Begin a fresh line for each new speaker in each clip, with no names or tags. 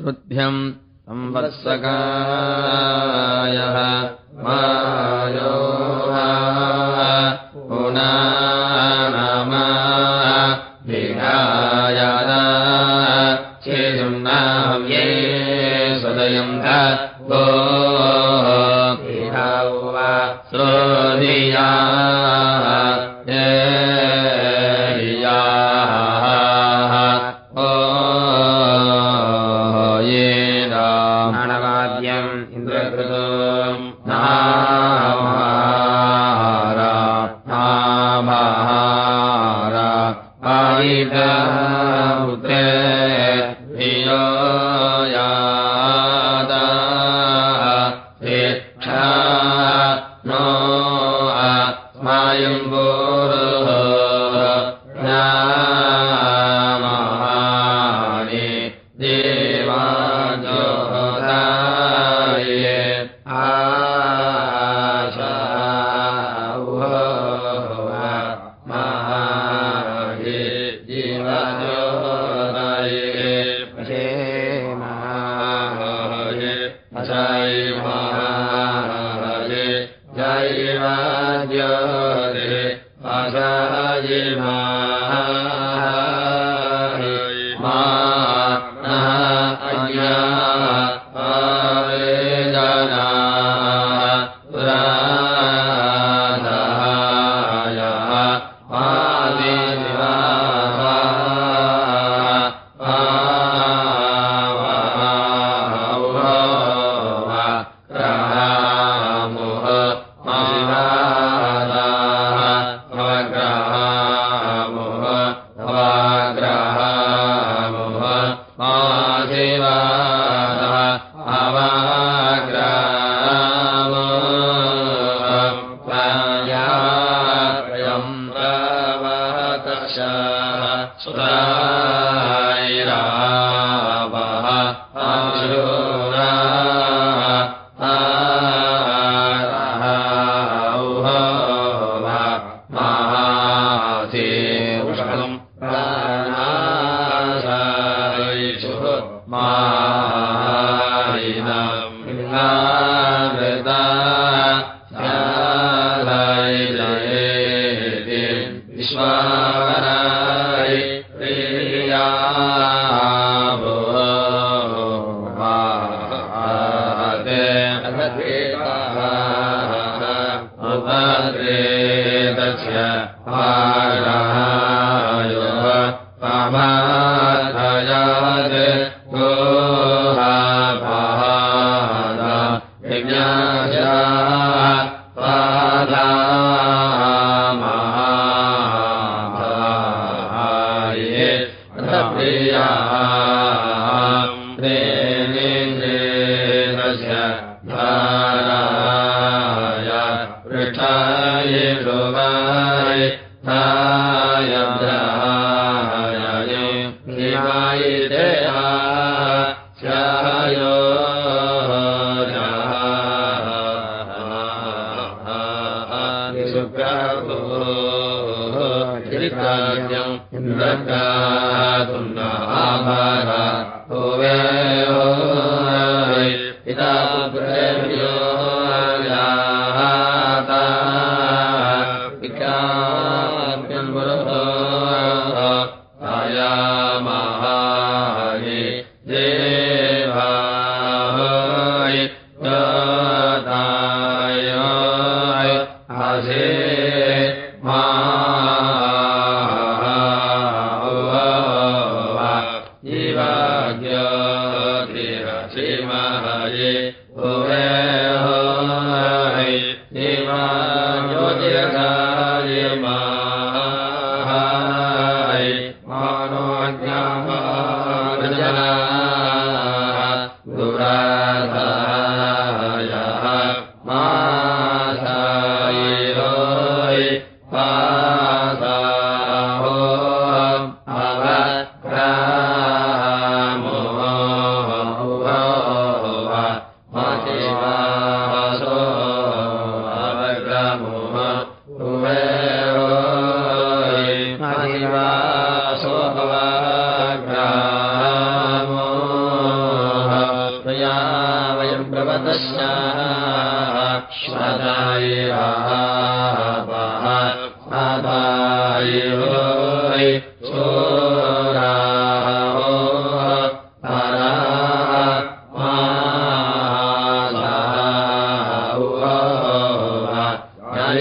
श्रुभ्यम् संवत्सकायः मायो पुना आये Sara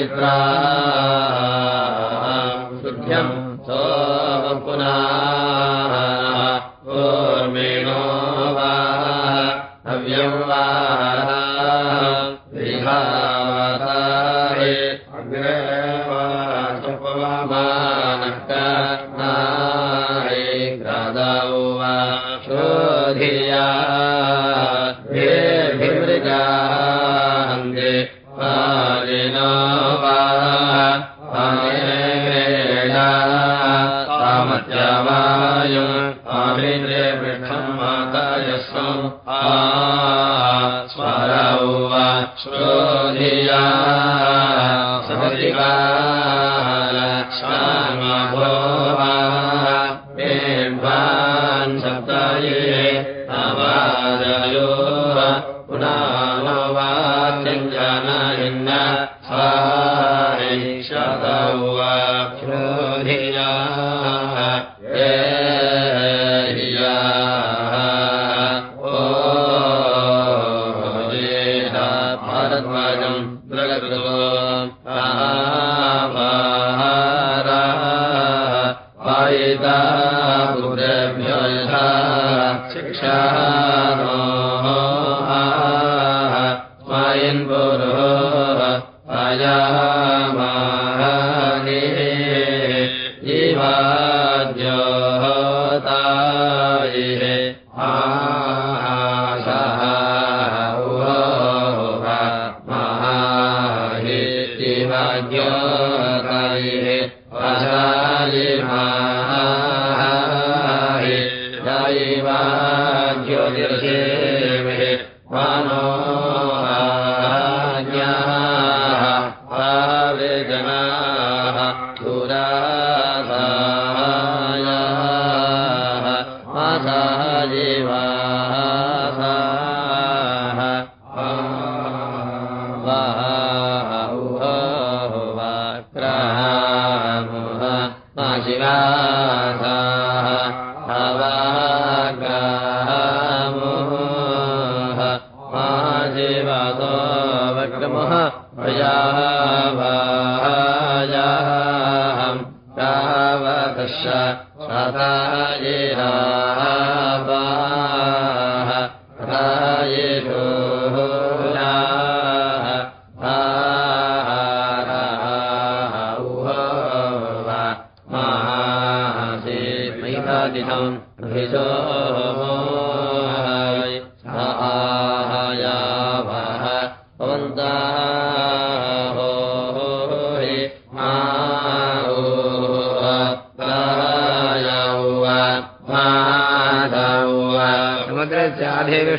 पवित्रा सुख्यम् सो पुनः शिक्षा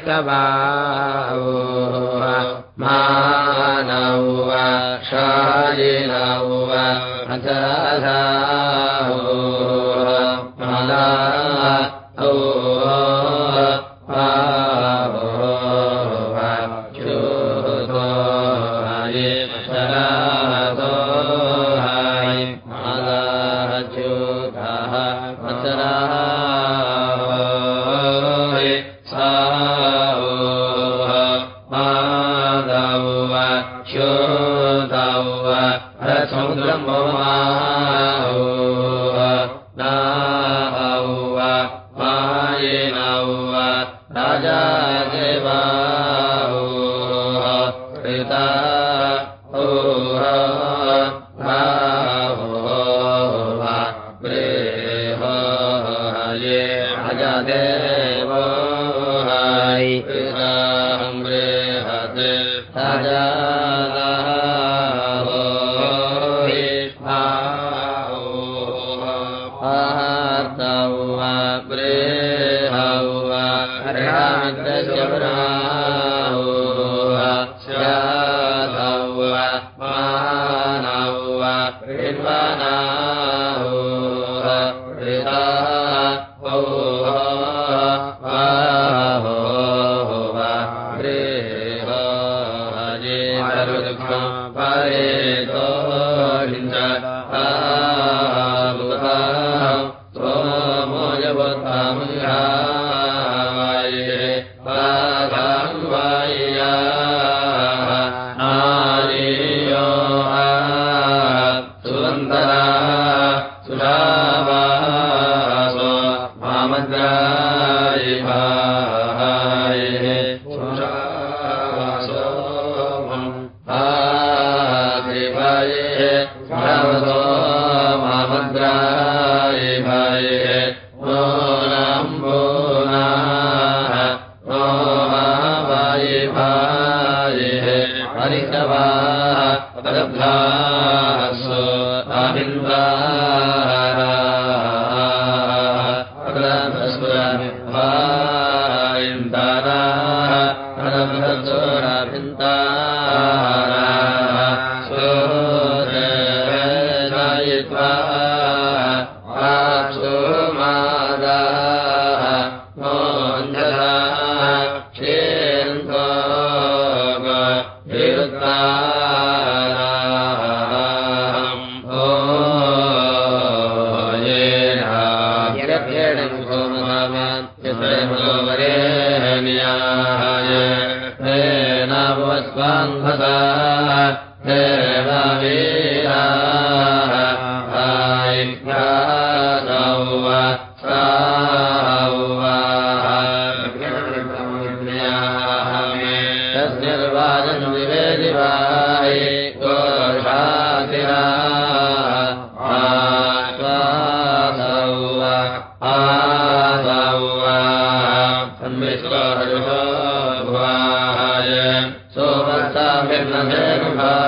दृष्टवा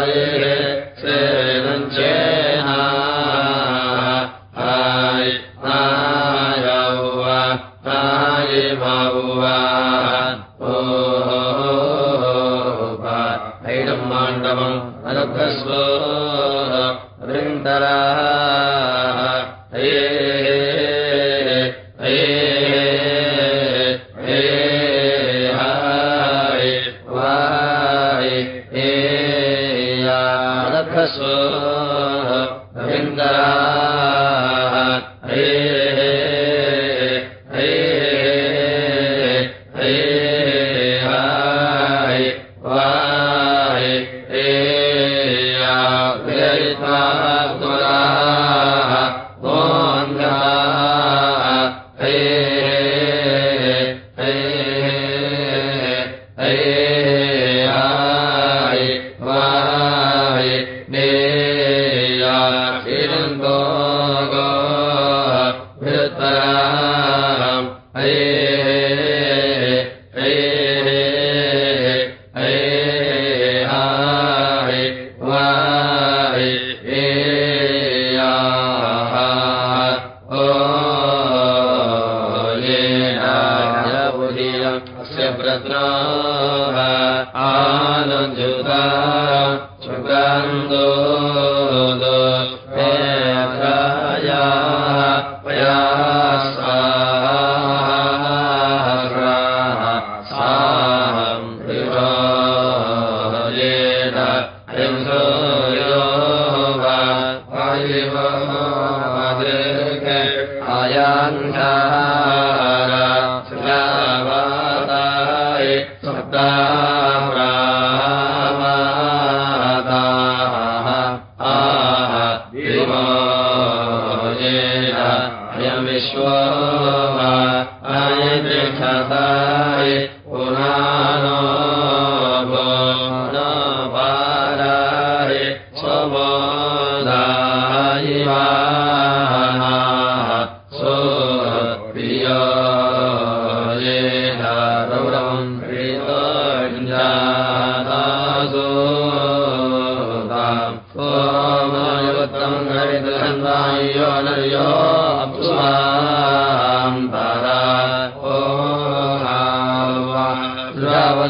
ये आरब्धस्वमिन्द्रस्वते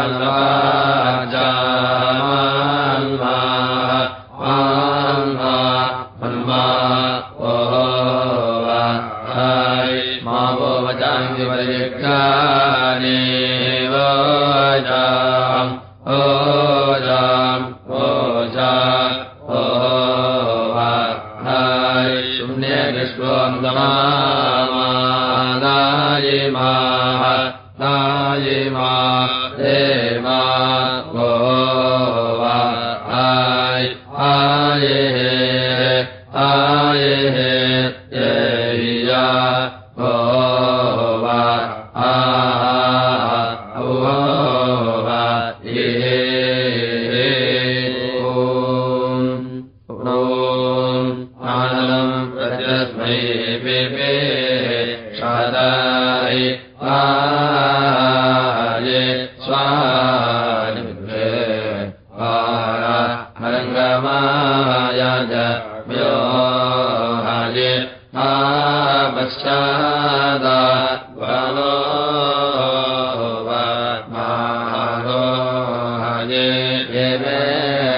सर्वदा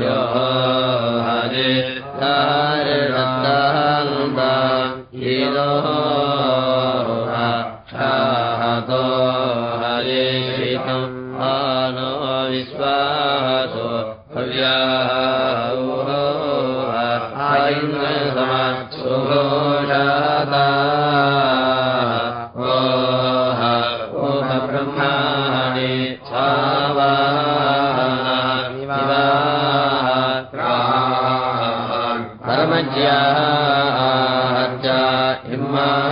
Yeah. जा इमा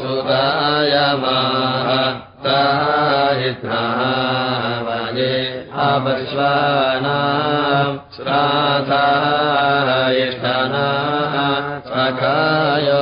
सुदायमाः ताय अवश्वानाम् श्राधायिष्ठना सखायो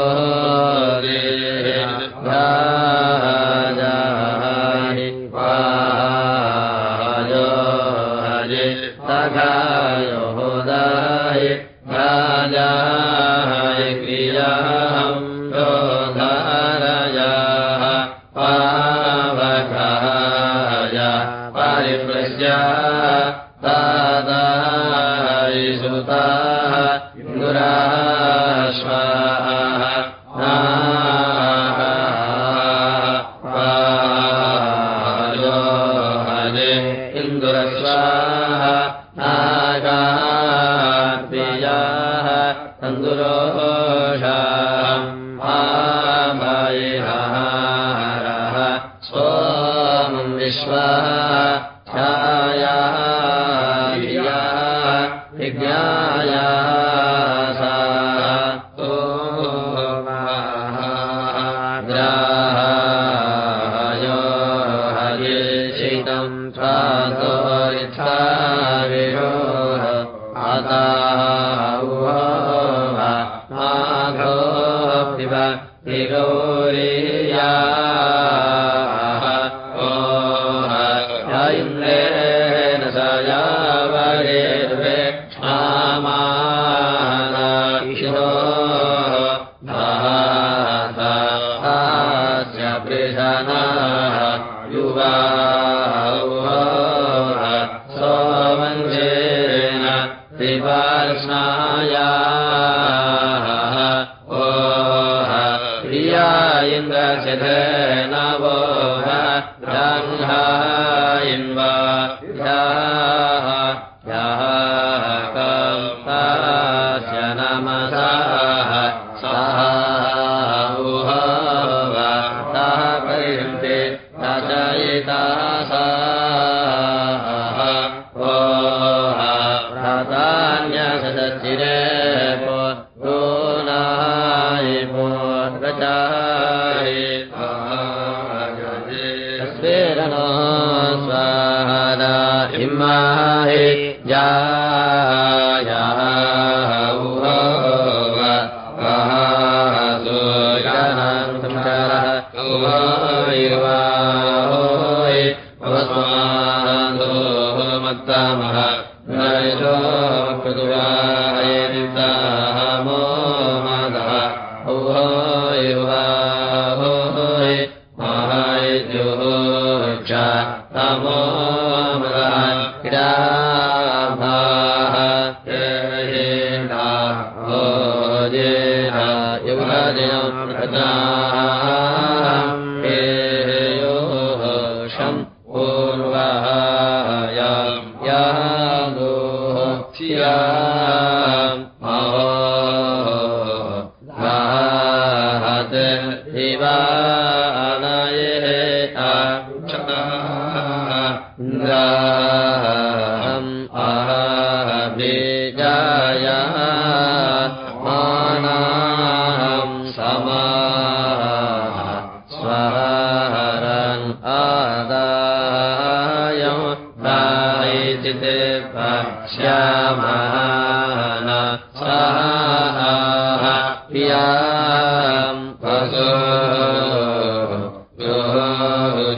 हिरो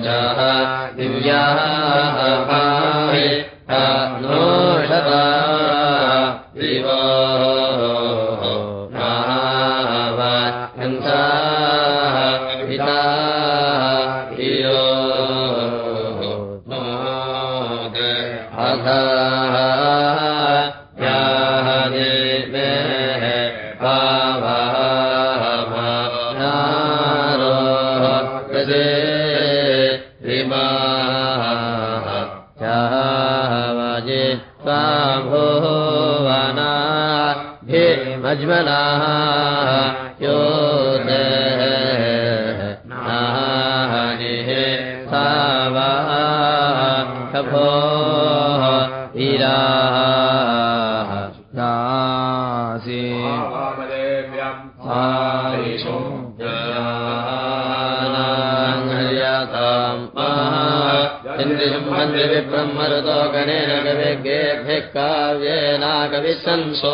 माताय यजोहा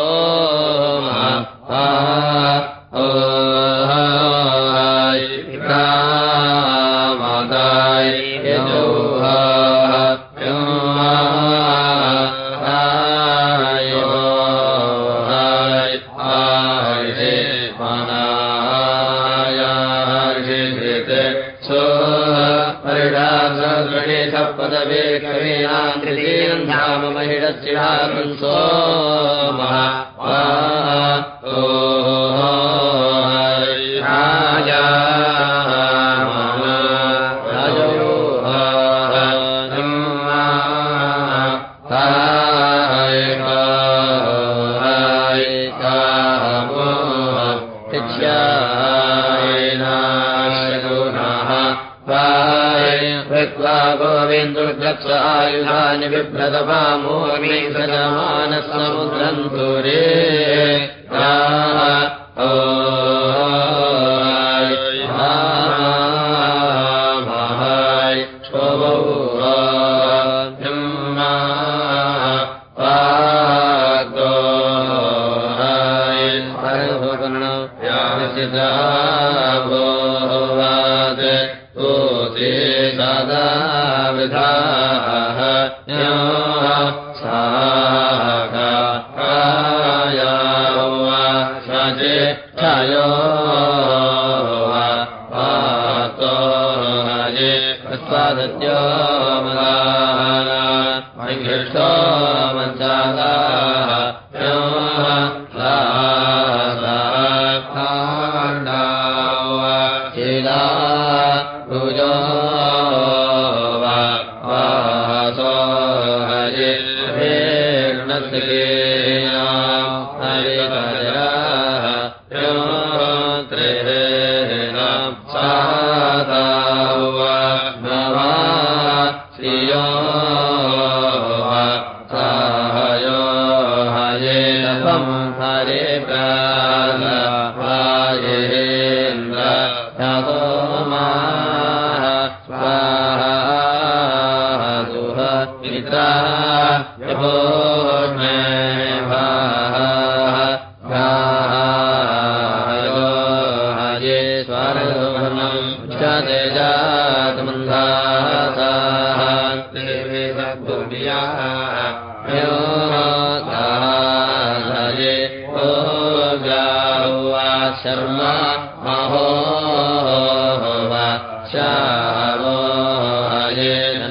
स्वादत्यो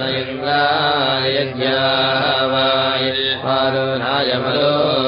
ननयिन्द्राय यज्ञावाय पारुणाय मलो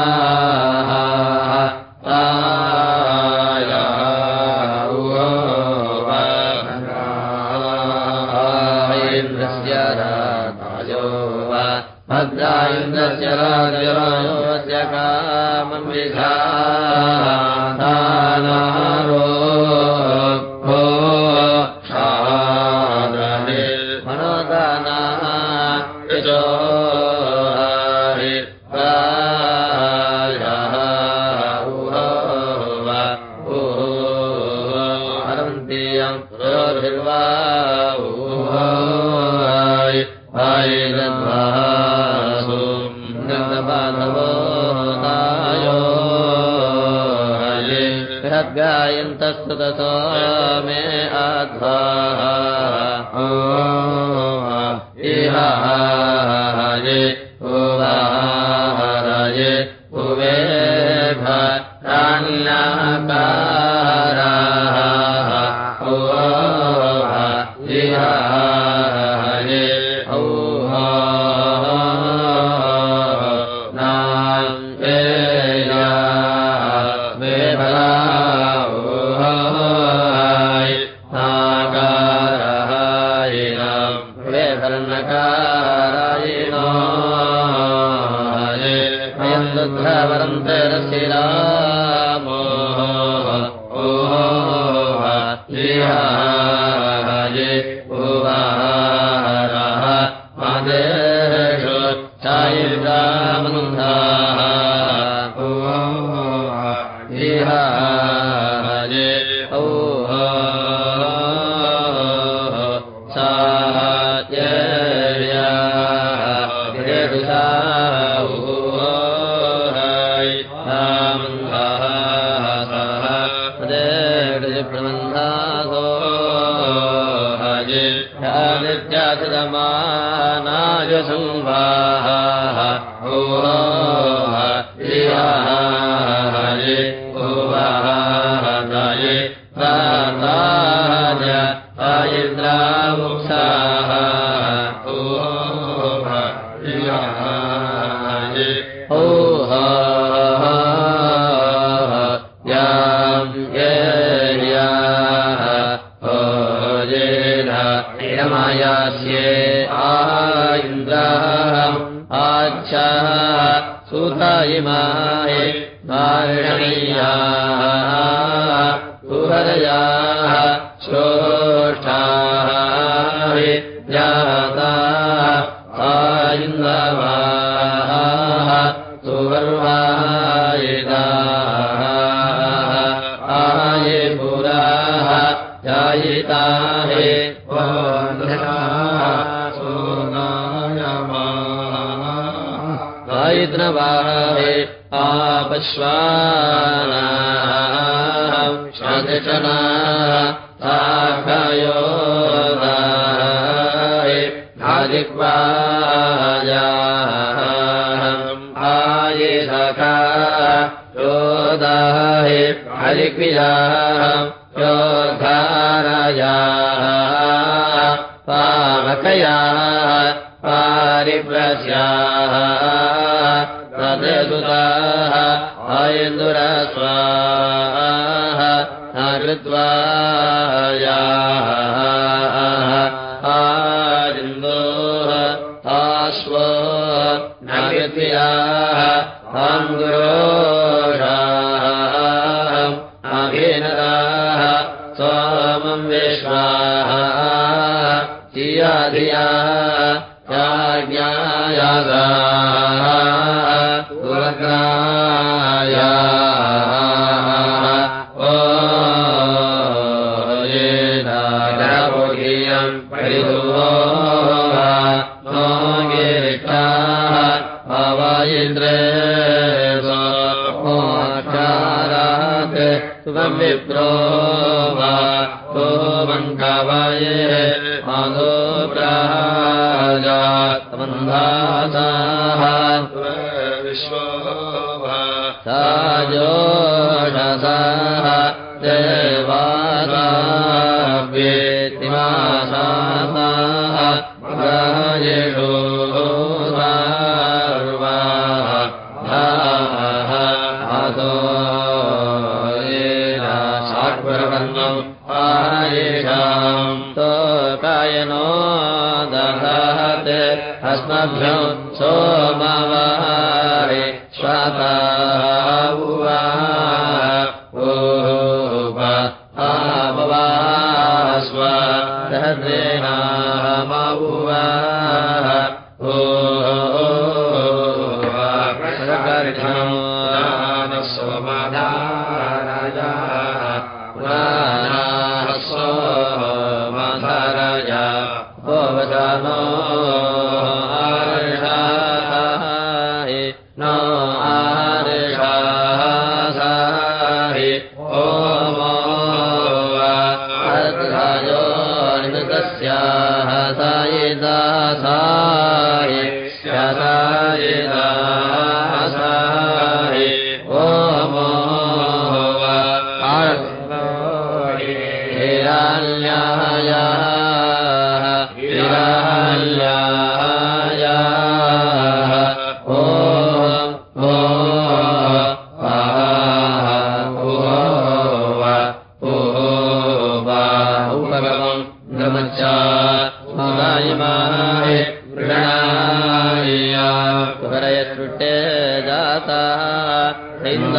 Bye. بما الأسفار आयन्दुरा स्वाहा कृत्वा येषां तोकायनो दहत् अस्मभ्यम् सोमवारे स्वाता दाता हिन्द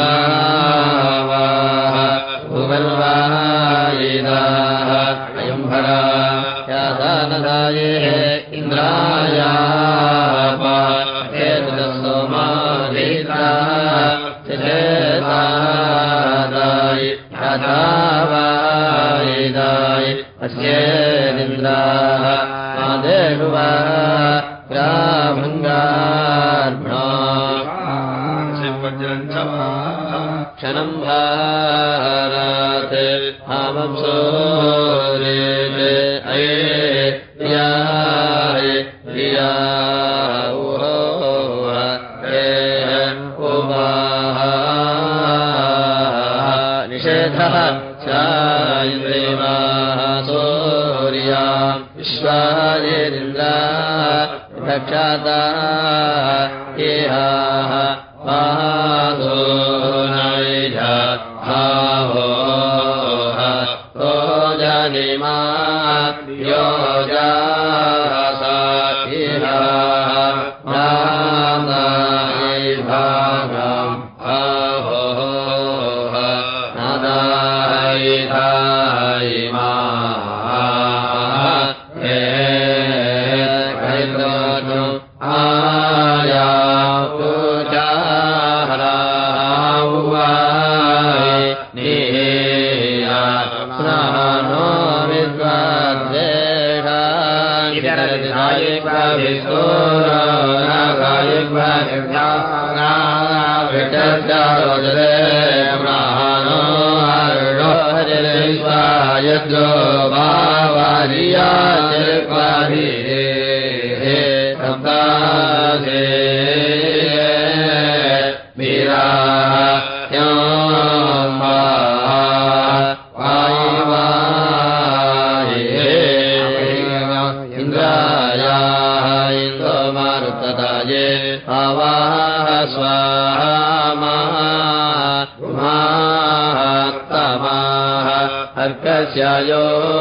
अर्कस्यायो